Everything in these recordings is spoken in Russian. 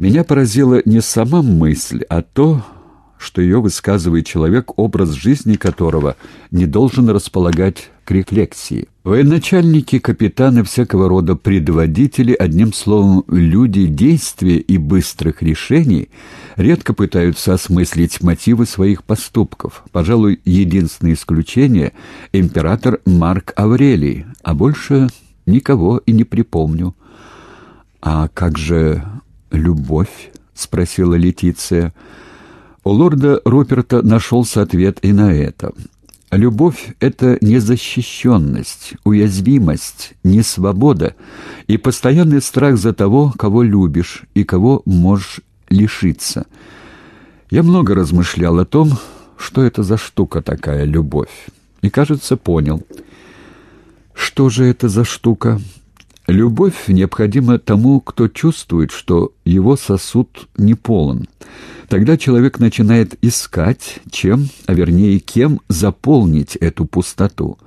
Меня поразила не сама мысль, а то, что ее высказывает человек, образ жизни которого не должен располагать к рефлексии. Военачальники, капитаны, всякого рода предводители, одним словом, люди действия и быстрых решений, редко пытаются осмыслить мотивы своих поступков. Пожалуй, единственное исключение — император Марк Аврелий, а больше никого и не припомню. «А как же любовь?» — спросила Летиция. У лорда Руперта нашелся ответ и на это. Любовь — это незащищенность, уязвимость, несвобода и постоянный страх за того, кого любишь и кого можешь лишиться. Я много размышлял о том, что это за штука такая любовь, и, кажется, понял. Что же это за штука? Любовь необходима тому, кто чувствует, что его сосуд не полон. Тогда человек начинает искать, чем, а вернее кем, заполнить эту пустоту.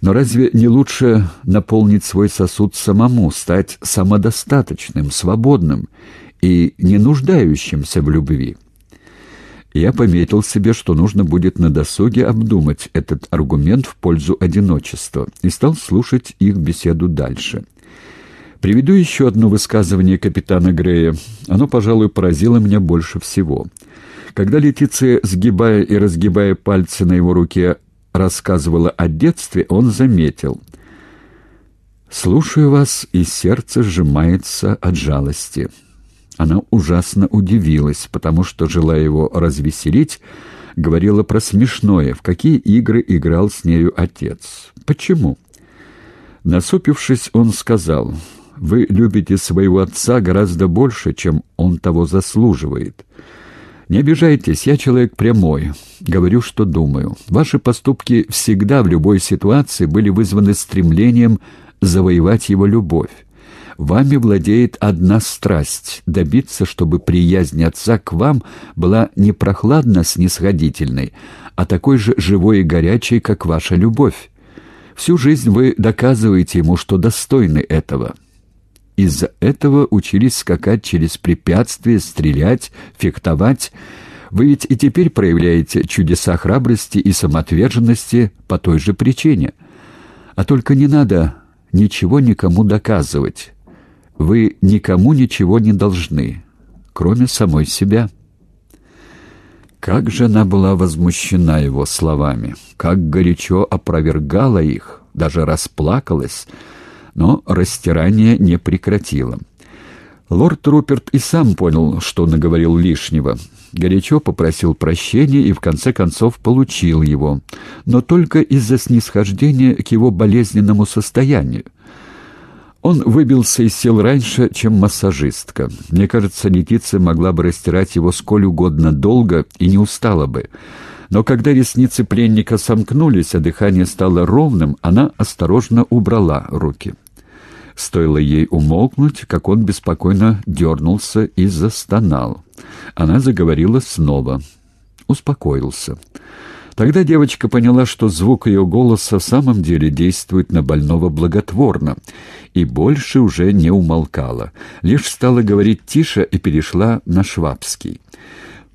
Но разве не лучше наполнить свой сосуд самому, стать самодостаточным, свободным и не нуждающимся в любви? Я пометил себе, что нужно будет на досуге обдумать этот аргумент в пользу одиночества, и стал слушать их беседу дальше. Приведу еще одно высказывание капитана Грея. Оно, пожалуй, поразило меня больше всего. Когда Летиция, сгибая и разгибая пальцы на его руке, рассказывала о детстве, он заметил. «Слушаю вас, и сердце сжимается от жалости». Она ужасно удивилась, потому что, желая его развеселить, говорила про смешное, в какие игры играл с нею отец. «Почему?» Насупившись, он сказал, «Вы любите своего отца гораздо больше, чем он того заслуживает. Не обижайтесь, я человек прямой, говорю, что думаю. Ваши поступки всегда в любой ситуации были вызваны стремлением завоевать его любовь. Вами владеет одна страсть — добиться, чтобы приязнь отца к вам была не прохладно-снисходительной, а такой же живой и горячей, как ваша любовь. Всю жизнь вы доказываете ему, что достойны этого. Из-за этого учились скакать через препятствия, стрелять, фехтовать. Вы ведь и теперь проявляете чудеса храбрости и самоотверженности по той же причине. А только не надо ничего никому доказывать. Вы никому ничего не должны, кроме самой себя». Как же она была возмущена его словами, как горячо опровергала их, даже расплакалась, но растирание не прекратила. Лорд Руперт и сам понял, что наговорил лишнего. Горячо попросил прощения и в конце концов получил его, но только из-за снисхождения к его болезненному состоянию. Он выбился из сил раньше, чем массажистка. Мне кажется, Летиция могла бы растирать его сколь угодно долго и не устала бы. Но когда ресницы пленника сомкнулись, а дыхание стало ровным, она осторожно убрала руки. Стоило ей умолкнуть, как он беспокойно дернулся и застонал. Она заговорила снова. Успокоился. Тогда девочка поняла, что звук ее голоса в самом деле действует на больного благотворно, и больше уже не умолкала, лишь стала говорить тише и перешла на швабский.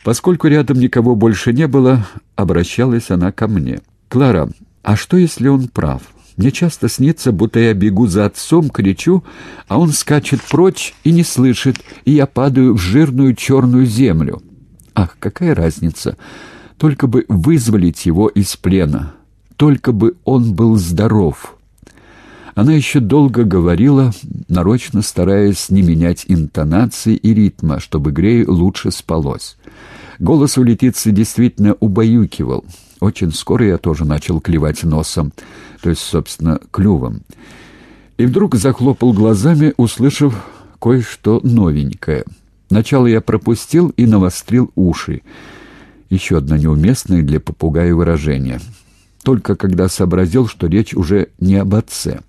Поскольку рядом никого больше не было, обращалась она ко мне. «Клара, а что, если он прав? Мне часто снится, будто я бегу за отцом, кричу, а он скачет прочь и не слышит, и я падаю в жирную черную землю. Ах, какая разница!» Только бы вызволить его из плена, только бы он был здоров. Она еще долго говорила, нарочно стараясь не менять интонации и ритма, чтобы Грею лучше спалось. Голос у Летицы действительно убаюкивал. Очень скоро я тоже начал клевать носом, то есть, собственно, клювом. И вдруг захлопал глазами, услышав кое-что новенькое. Начало я пропустил и навострил уши. Еще одно неуместное для попугая выражение. Только когда сообразил, что речь уже не об отце.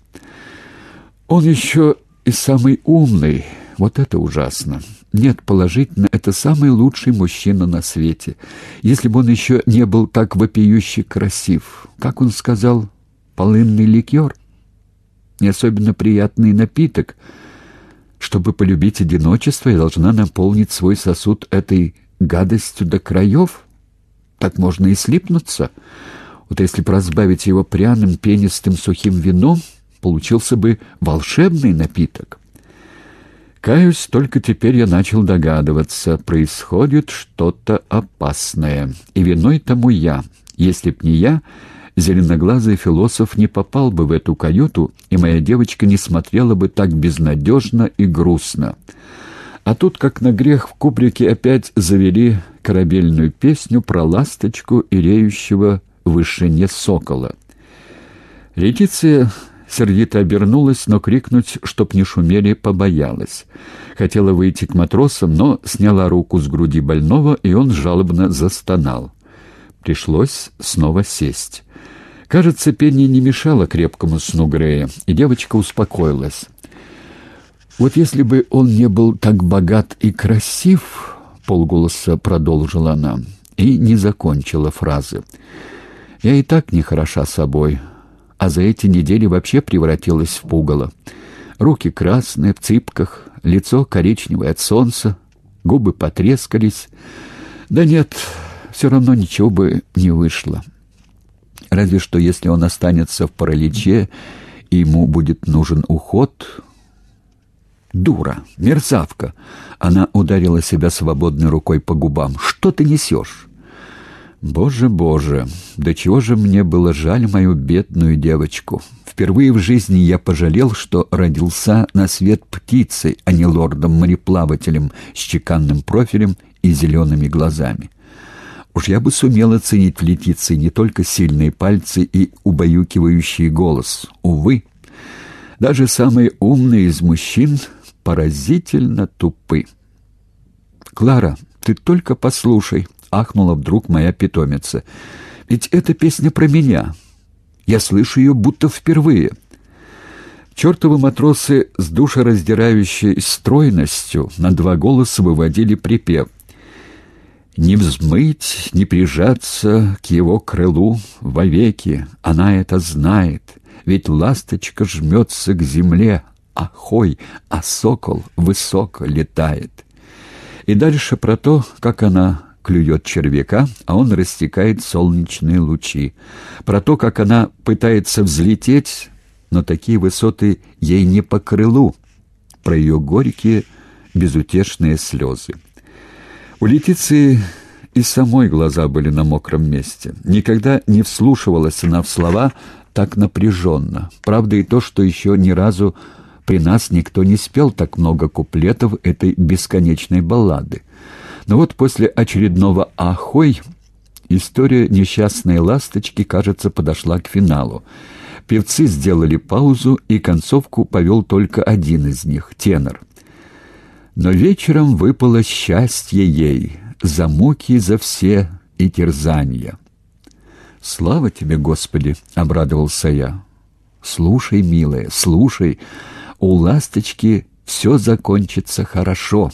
Он еще и самый умный. Вот это ужасно. Нет, положительно, это самый лучший мужчина на свете. Если бы он еще не был так вопиюще красив. Как он сказал, полынный ликер? Не особенно приятный напиток — Чтобы полюбить одиночество, я должна наполнить свой сосуд этой гадостью до краев? Так можно и слипнуться. Вот если бы разбавить его пряным, пенистым, сухим вином, получился бы волшебный напиток. Каюсь, только теперь я начал догадываться, происходит что-то опасное, и виной тому я. Если б не я, зеленоглазый философ не попал бы в эту каюту, и моя девочка не смотрела бы так безнадежно и грустно. А тут, как на грех, в кубрике опять завели корабельную песню про ласточку и реющего в вышине сокола. Летиция сердито обернулась, но крикнуть, чтоб не шумели, побоялась. Хотела выйти к матросам, но сняла руку с груди больного, и он жалобно застонал. Пришлось снова сесть. Кажется, пение не мешало крепкому сну Грея, и девочка успокоилась. «Вот если бы он не был так богат и красив...» — полголоса продолжила она, и не закончила фразы. «Я и так не хороша собой, а за эти недели вообще превратилась в пугало. Руки красные, в цыпках, лицо коричневое от солнца, губы потрескались. Да нет, все равно ничего бы не вышло. Разве что если он останется в параличе, и ему будет нужен уход... «Дура! Мерзавка!» Она ударила себя свободной рукой по губам. «Что ты несешь?» Боже, боже, до чего же мне было жаль мою бедную девочку. Впервые в жизни я пожалел, что родился на свет птицей, а не лордом-мореплавателем с чеканным профилем и зелеными глазами. Уж я бы сумел оценить в Летиции не только сильные пальцы и убаюкивающий голос. Увы, даже самые умные из мужчин поразительно тупы. «Клара, ты только послушай», ахнула вдруг моя питомица. «Ведь эта песня про меня. Я слышу ее будто впервые». Чертовы матросы с душераздирающей стройностью на два голоса выводили припев. «Не взмыть, не прижаться к его крылу вовеки, она это знает, ведь ласточка жмется к земле, а хой, а сокол высоко летает». И дальше про то, как она клюет червяка, а он растекает солнечные лучи. Про то, как она пытается взлететь, но такие высоты ей не по крылу. Про ее горькие, безутешные слезы. У Летиции и самой глаза были на мокром месте. Никогда не вслушивалась она в слова так напряженно. Правда и то, что еще ни разу при нас никто не спел так много куплетов этой бесконечной баллады. Но вот после очередного «Ахой» история несчастной ласточки, кажется, подошла к финалу. Певцы сделали паузу, и концовку повел только один из них — тенор. Но вечером выпало счастье ей, за муки за все и терзания. «Слава тебе, Господи!» — обрадовался я. «Слушай, милая, слушай, у ласточки все закончится хорошо».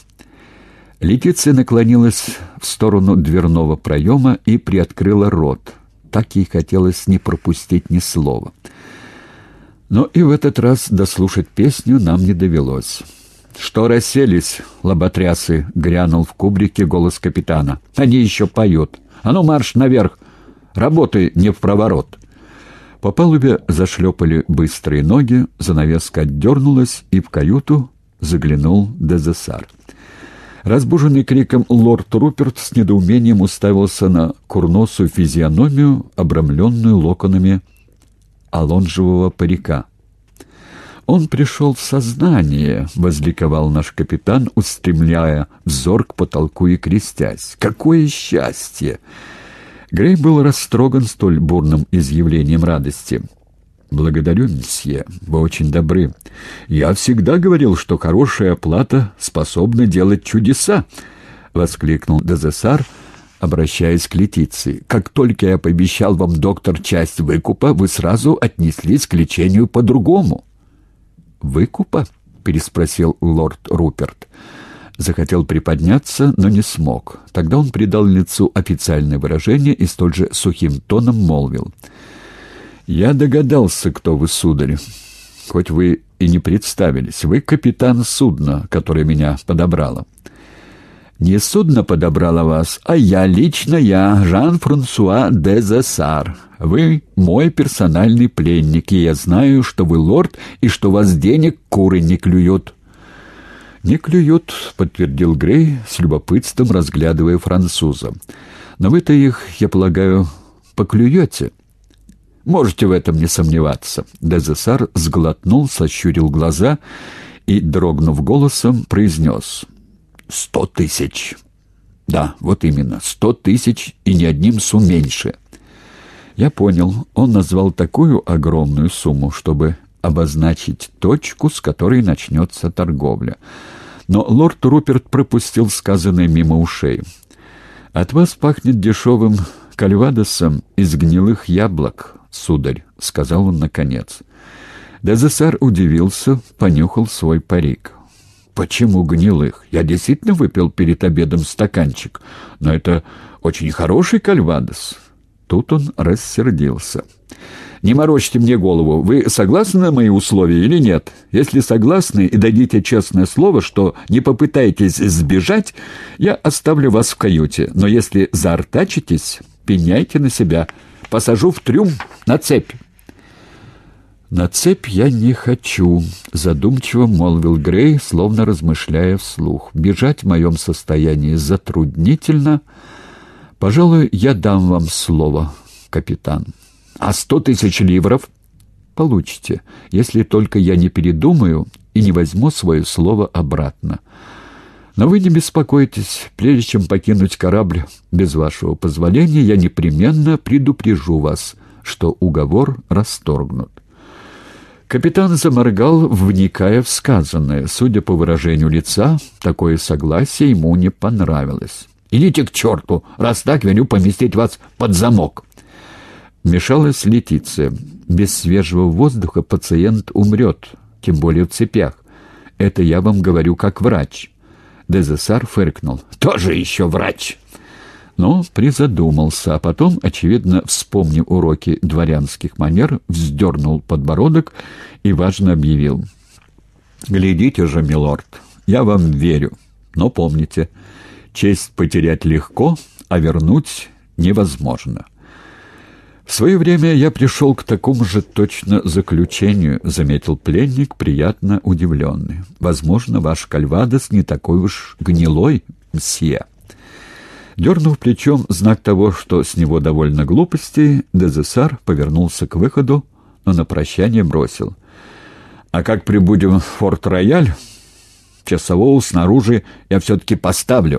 Летиция наклонилась в сторону дверного проема и приоткрыла рот. Так ей хотелось не пропустить ни слова. Но и в этот раз дослушать песню нам не довелось. «Что расселись, лоботрясы?» — грянул в кубрике голос капитана. «Они еще поют. А ну, марш наверх! Работай не в проворот!» По палубе зашлепали быстрые ноги, занавеска отдернулась, и в каюту заглянул Дезессар. Разбуженный криком лорд Руперт с недоумением уставился на курносую физиономию, обрамленную локонами алонжевого парика. «Он пришел в сознание», — возликовал наш капитан, устремляя взор к потолку и крестясь. «Какое счастье!» Грей был растроган столь бурным изъявлением радости. «Благодарю, месье. Вы очень добры. Я всегда говорил, что хорошая оплата способна делать чудеса!» — воскликнул Дезессар, обращаясь к Летиции. «Как только я пообещал вам, доктор, часть выкупа, вы сразу отнеслись к лечению по-другому». «Выкупа?» — переспросил лорд Руперт. Захотел приподняться, но не смог. Тогда он придал лицу официальное выражение и столь же сухим тоном молвил — «Я догадался, кто вы, сударь. хоть вы и не представились. Вы капитан судна, которое меня подобрало». «Не судно подобрало вас, а я, лично я, Жан-Франсуа де Зессар. Вы мой персональный пленник, и я знаю, что вы лорд, и что вас денег куры не клюют». «Не клюют», — подтвердил Грей, с любопытством разглядывая француза. «Но вы-то их, я полагаю, поклюете?» «Можете в этом не сомневаться». Дезессар сглотнул, сощурил глаза и, дрогнув голосом, произнес — Сто тысяч. Да, вот именно, сто тысяч и ни одним сум меньше. Я понял, он назвал такую огромную сумму, чтобы обозначить точку, с которой начнется торговля. Но лорд Руперт пропустил сказанное мимо ушей. «От вас пахнет дешевым кальвадосом из гнилых яблок, сударь», — сказал он наконец. Дезессар удивился, понюхал свой парик. «Почему гнилых? Я действительно выпил перед обедом стаканчик, но это очень хороший кальвадос». Тут он рассердился. «Не морочьте мне голову. Вы согласны на мои условия или нет? Если согласны и дадите честное слово, что не попытаетесь сбежать, я оставлю вас в каюте. Но если заортачитесь, пеняйте на себя. Посажу в трюм на цепь». «На цепь я не хочу», — задумчиво молвил Грей, словно размышляя вслух. «Бежать в моем состоянии затруднительно. Пожалуй, я дам вам слово, капитан. А сто тысяч ливров?» «Получите, если только я не передумаю и не возьму свое слово обратно. Но вы не беспокойтесь, прежде чем покинуть корабль без вашего позволения, я непременно предупрежу вас, что уговор расторгнут». Капитан заморгал, вникая в сказанное. Судя по выражению лица, такое согласие ему не понравилось. «Идите к черту! Раз так, велю поместить вас под замок!» Мешалась Летиция. Без свежего воздуха пациент умрет, тем более в цепях. Это я вам говорю как врач. Дезессар фыркнул. «Тоже еще врач!» но призадумался, а потом, очевидно, вспомнив уроки дворянских манер, вздернул подбородок и важно объявил. «Глядите же, милорд, я вам верю, но помните, честь потерять легко, а вернуть невозможно». «В свое время я пришел к такому же точно заключению», — заметил пленник, приятно удивленный. «Возможно, ваш кальвадос не такой уж гнилой, мсье». Дернув плечом знак того, что с него довольно глупости, Дезессар повернулся к выходу, но на прощание бросил. «А как прибудем в Форт-Рояль, часового снаружи я все-таки поставлю».